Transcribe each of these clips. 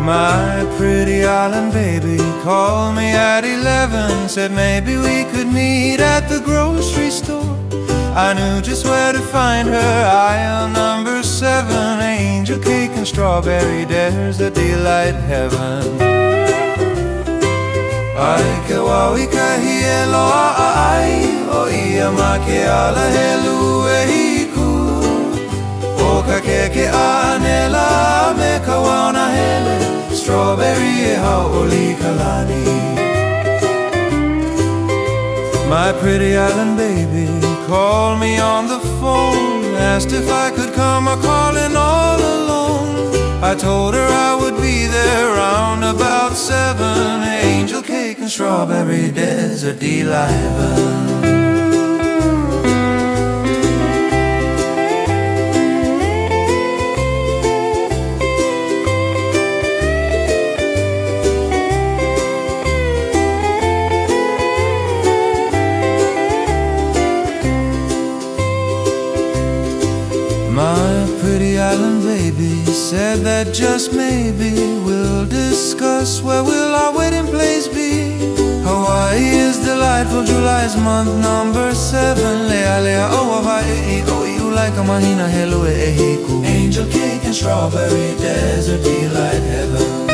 My pretty island baby called me at 11 Said maybe we could meet at the grocery store. I knew just where to find her Aisle number seven. Angel cake and strawberry There's a delight heaven Ai ke ka hielo ai ma ke ala he hiku. O ka anela me ka wana hele Strawberry e haoli kalani My pretty island baby called me on the phone Asked if I could come a calling all alone. I told her I strawberry dessert pretty island baby said that just maybe we'll discuss where will our wedding place be. Delightful, July's month number seven. Lea lea oh, oh Hawaii, eh, eh, oh you like a mahina hello eh, ehiku. Angel cake and strawberry dessert delight heaven.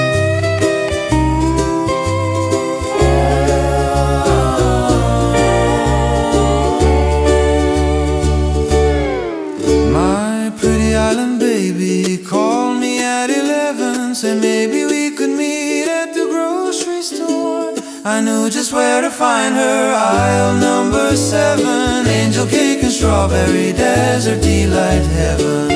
My pretty island baby called me at 11 Said maybe I knew just where to find her. Aisle number seven Angel cake and strawberry dessert delight heaven